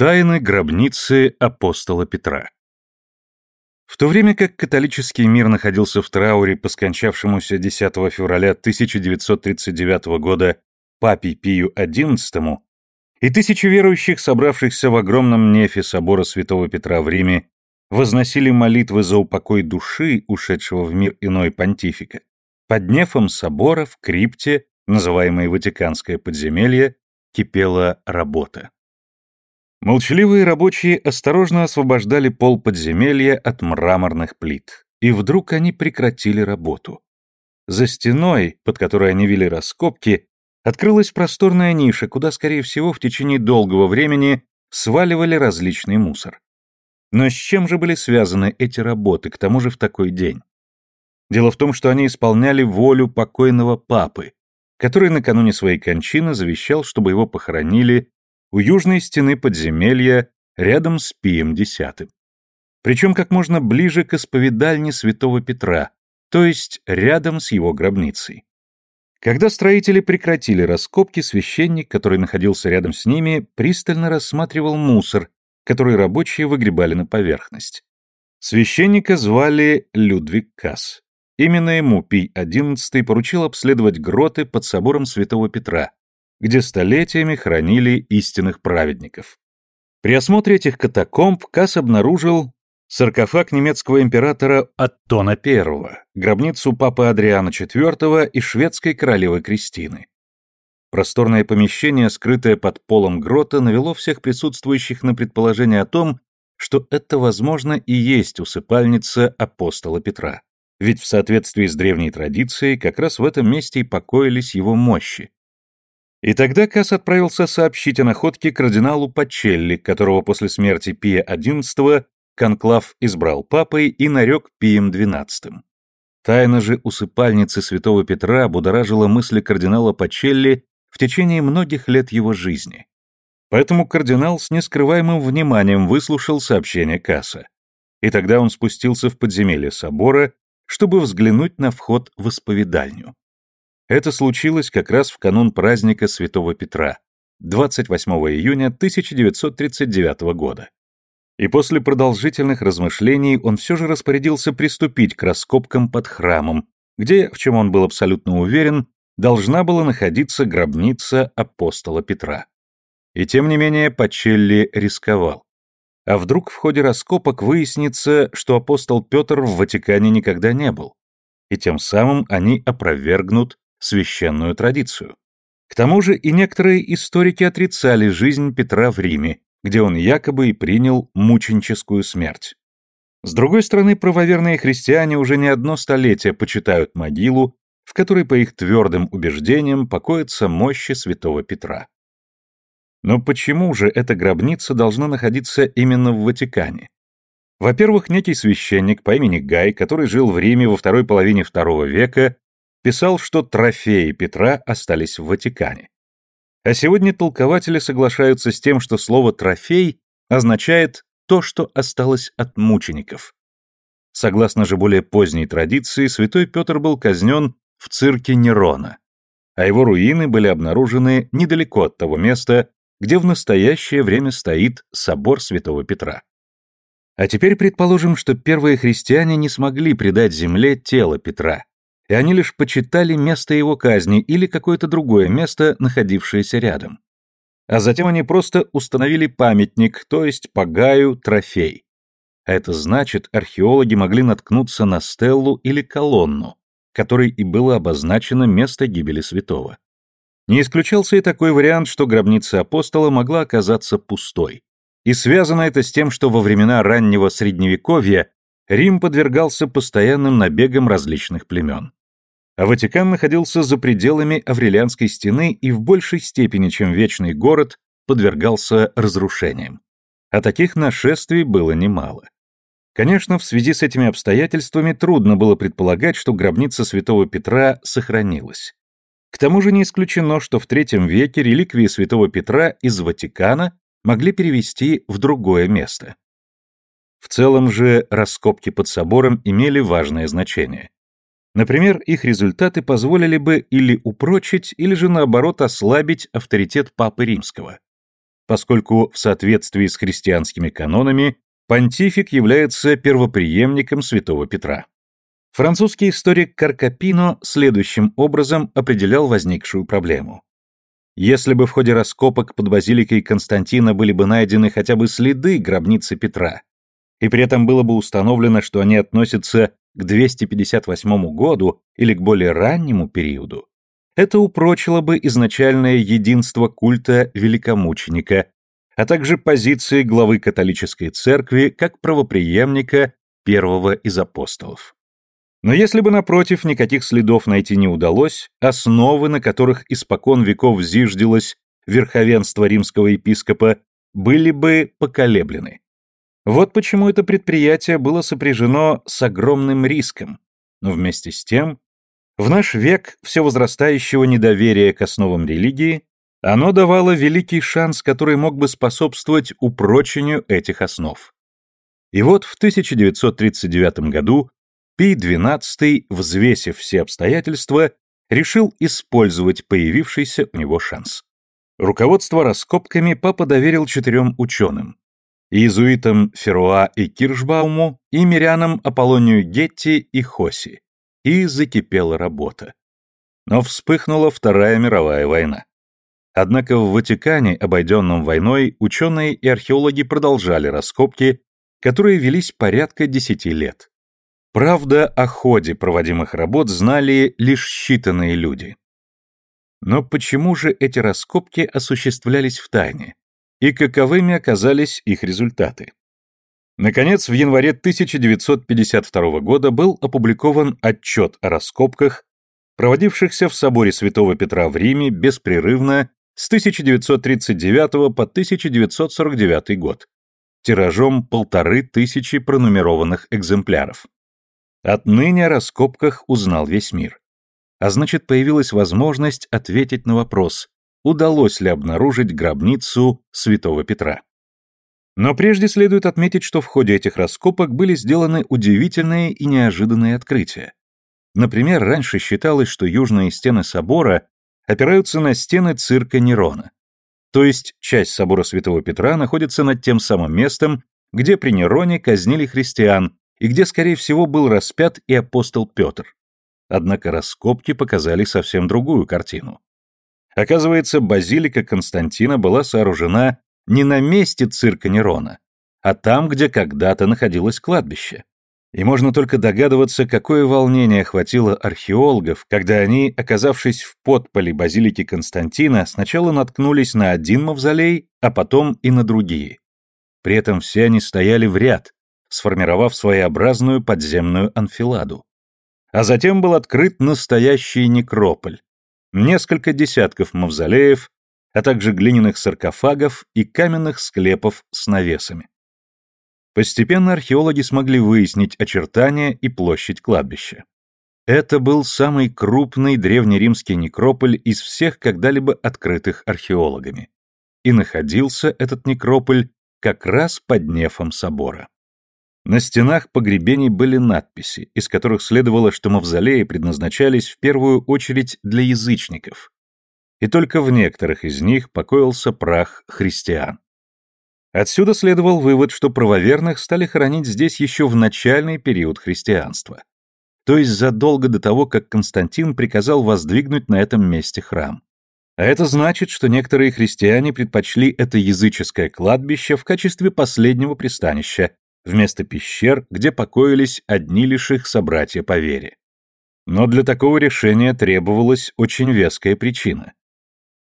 Тайны гробницы апостола Петра В то время как католический мир находился в трауре по скончавшемуся 10 февраля 1939 года папе Пию XI, и тысячи верующих, собравшихся в огромном нефе собора святого Петра в Риме, возносили молитвы за упокой души, ушедшего в мир иной понтифика, под нефом собора в крипте, называемой Ватиканское подземелье, кипела работа. Молчаливые рабочие осторожно освобождали пол подземелья от мраморных плит, и вдруг они прекратили работу. За стеной, под которой они вели раскопки, открылась просторная ниша, куда, скорее всего, в течение долгого времени сваливали различный мусор. Но с чем же были связаны эти работы, к тому же в такой день? Дело в том, что они исполняли волю покойного папы, который накануне своей кончины завещал, чтобы его похоронили у южной стены подземелья рядом с Пием X. Причем как можно ближе к исповедальне святого Петра, то есть рядом с его гробницей. Когда строители прекратили раскопки, священник, который находился рядом с ними, пристально рассматривал мусор, который рабочие выгребали на поверхность. Священника звали Людвиг Касс. Именно ему Пий XI поручил обследовать гроты под собором святого Петра, где столетиями хранили истинных праведников. При осмотре этих катакомб Касс обнаружил саркофаг немецкого императора Аттона I, гробницу папы Адриана IV и шведской королевы Кристины. Просторное помещение, скрытое под полом грота, навело всех присутствующих на предположение о том, что это, возможно, и есть усыпальница апостола Петра. Ведь в соответствии с древней традицией как раз в этом месте и покоились его мощи, и тогда Касс отправился сообщить о находке кардиналу Пачелли, которого после смерти Пия XI конклав избрал папой и нарек Пием XII. Тайна же усыпальницы святого Петра будоражила мысли кардинала Пачелли в течение многих лет его жизни. Поэтому кардинал с нескрываемым вниманием выслушал сообщение Касса. И тогда он спустился в подземелье собора, чтобы взглянуть на вход в исповедальню. Это случилось как раз в канун праздника Святого Петра, 28 июня 1939 года. И после продолжительных размышлений он все же распорядился приступить к раскопкам под храмом, где, в чем он был абсолютно уверен, должна была находиться гробница апостола Петра. И тем не менее Пачелли рисковал. А вдруг в ходе раскопок выяснится, что апостол Петр в Ватикане никогда не был, и тем самым они опровергнут священную традицию. К тому же и некоторые историки отрицали жизнь Петра в Риме, где он якобы и принял мученическую смерть. С другой стороны, правоверные христиане уже не одно столетие почитают могилу, в которой по их твердым убеждениям покоятся мощи святого Петра. Но почему же эта гробница должна находиться именно в Ватикане? Во-первых, некий священник по имени Гай, который жил в Риме во второй половине II века, писал, что трофеи Петра остались в Ватикане. А сегодня толкователи соглашаются с тем, что слово «трофей» означает то, что осталось от мучеников. Согласно же более поздней традиции, святой Петр был казнен в цирке Нерона, а его руины были обнаружены недалеко от того места, где в настоящее время стоит собор святого Петра. А теперь предположим, что первые христиане не смогли предать земле тело Петра, и они лишь почитали место его казни или какое-то другое место, находившееся рядом. А затем они просто установили памятник, то есть по Гаю трофей. А это значит, археологи могли наткнуться на стеллу или колонну, которой и было обозначено место гибели святого. Не исключался и такой вариант, что гробница апостола могла оказаться пустой. И связано это с тем, что во времена раннего Средневековья Рим подвергался постоянным набегам различных племен а Ватикан находился за пределами Аврелианской стены и в большей степени, чем Вечный город, подвергался разрушениям. А таких нашествий было немало. Конечно, в связи с этими обстоятельствами трудно было предполагать, что гробница святого Петра сохранилась. К тому же не исключено, что в III веке реликвии святого Петра из Ватикана могли перевести в другое место. В целом же раскопки под собором имели важное значение. Например, их результаты позволили бы или упрочить, или же наоборот ослабить авторитет Папы Римского. поскольку в соответствии с христианскими канонами понтифик является первопреемником святого Петра. Французский историк Каркапино следующим образом определял возникшую проблему. Если бы в ходе раскопок под базиликой Константина были бы найдены хотя бы следы гробницы Петра, и при этом было бы установлено, что они относятся к 258 году или к более раннему периоду, это упрочило бы изначальное единство культа великомученика, а также позиции главы католической церкви как правопреемника первого из апостолов. Но если бы, напротив, никаких следов найти не удалось, основы, на которых испокон веков зиждилось верховенство римского епископа, были бы поколеблены. Вот почему это предприятие было сопряжено с огромным риском, но вместе с тем, в наш век все возрастающего недоверия к основам религии, оно давало великий шанс, который мог бы способствовать упрочению этих основ. И вот в 1939 году Пий XII, взвесив все обстоятельства, решил использовать появившийся у него шанс. Руководство раскопками папа доверил четырем ученым. Иезуитам Феруа и Киршбауму и мирянам Аполлонию Гетти и Хоси. И закипела работа. Но вспыхнула Вторая мировая война. Однако в Ватикане, обойденном войной, ученые и археологи продолжали раскопки, которые велись порядка десяти лет. Правда, о ходе проводимых работ знали лишь считанные люди. Но почему же эти раскопки осуществлялись в тайне? И каковыми оказались их результаты? Наконец, в январе 1952 года был опубликован отчет о раскопках, проводившихся в соборе Святого Петра в Риме беспрерывно с 1939 по 1949 год, тиражом полторы тысячи пронумерованных экземпляров. Отныне о раскопках узнал весь мир. А значит, появилась возможность ответить на вопрос, удалось ли обнаружить гробницу святого Петра. Но прежде следует отметить, что в ходе этих раскопок были сделаны удивительные и неожиданные открытия. Например, раньше считалось, что южные стены собора опираются на стены цирка Нерона. То есть часть собора Святого Петра находится над тем самым местом, где при Нероне казнили христиан, и где, скорее всего, был распят и апостол Петр. Однако раскопки показали совсем другую картину. Оказывается, базилика Константина была сооружена не на месте цирка Нерона, а там, где когда-то находилось кладбище. И можно только догадываться, какое волнение охватило археологов, когда они, оказавшись в подполе базилики Константина, сначала наткнулись на один мавзолей, а потом и на другие. При этом все они стояли в ряд, сформировав своеобразную подземную анфиладу. А затем был открыт настоящий некрополь. Несколько десятков мавзолеев, а также глиняных саркофагов и каменных склепов с навесами. Постепенно археологи смогли выяснить очертания и площадь кладбища. Это был самый крупный древнеримский некрополь из всех когда-либо открытых археологами. И находился этот некрополь как раз под нефом собора. На стенах погребений были надписи, из которых следовало, что мавзолеи предназначались в первую очередь для язычников. И только в некоторых из них покоился прах христиан. Отсюда следовал вывод, что правоверных стали хоронить здесь еще в начальный период христианства. То есть задолго до того, как Константин приказал воздвигнуть на этом месте храм. А это значит, что некоторые христиане предпочли это языческое кладбище в качестве последнего пристанища, вместо пещер, где покоились одни лишь их собратья по вере. Но для такого решения требовалась очень веская причина.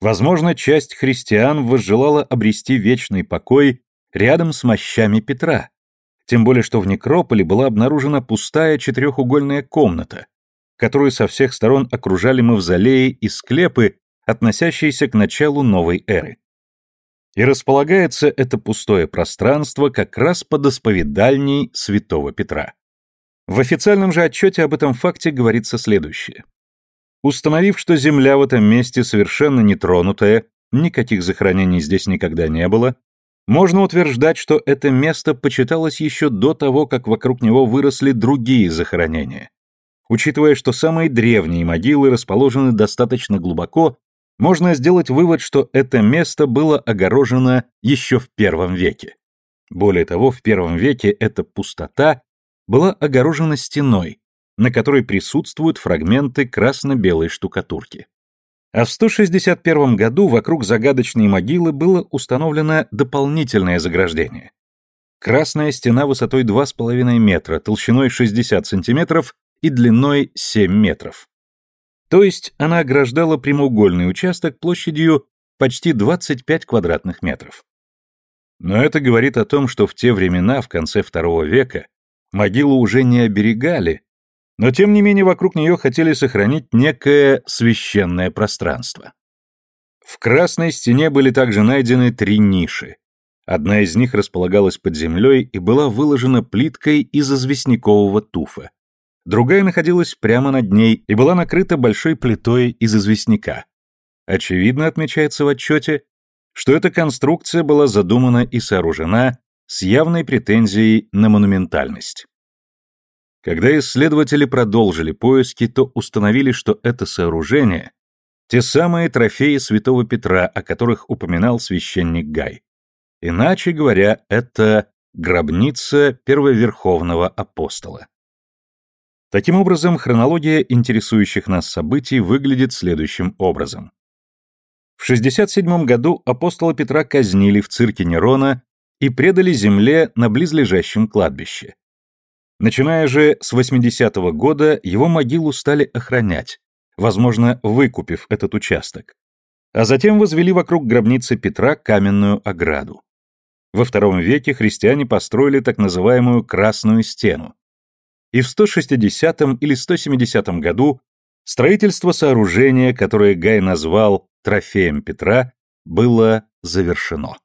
Возможно, часть христиан возжелала обрести вечный покой рядом с мощами Петра, тем более что в некрополе была обнаружена пустая четырехугольная комната, которую со всех сторон окружали мавзолеи и склепы, относящиеся к началу новой эры. И располагается это пустое пространство как раз под исповедальней святого Петра. В официальном же отчете об этом факте говорится следующее. Установив, что земля в этом месте совершенно нетронутая, никаких захоронений здесь никогда не было, можно утверждать, что это место почиталось еще до того, как вокруг него выросли другие захоронения. Учитывая, что самые древние могилы расположены достаточно глубоко можно сделать вывод, что это место было огорожено еще в первом веке. Более того, в первом веке эта пустота была огорожена стеной, на которой присутствуют фрагменты красно-белой штукатурки. А в 161 году вокруг загадочной могилы было установлено дополнительное заграждение. Красная стена высотой 2,5 метра, толщиной 60 сантиметров и длиной 7 метров. То есть она ограждала прямоугольный участок площадью почти 25 квадратных метров. Но это говорит о том, что в те времена, в конце II века, могилу уже не оберегали, но тем не менее вокруг нее хотели сохранить некое священное пространство. В красной стене были также найдены три ниши. Одна из них располагалась под землей и была выложена плиткой из известнякового туфа. Другая находилась прямо над ней и была накрыта большой плитой из известняка. Очевидно, отмечается в отчете, что эта конструкция была задумана и сооружена с явной претензией на монументальность. Когда исследователи продолжили поиски, то установили, что это сооружение – те самые трофеи святого Петра, о которых упоминал священник Гай. Иначе говоря, это гробница первоверховного апостола. Таким образом, хронология интересующих нас событий выглядит следующим образом. В 67 году апостола Петра казнили в цирке Нерона и предали земле на близлежащем кладбище. Начиная же с 80-го года его могилу стали охранять, возможно, выкупив этот участок. А затем возвели вокруг гробницы Петра каменную ограду. Во втором веке христиане построили так называемую Красную Стену. И в 160 или 170 году строительство сооружения, которое Гай назвал трофеем Петра, было завершено.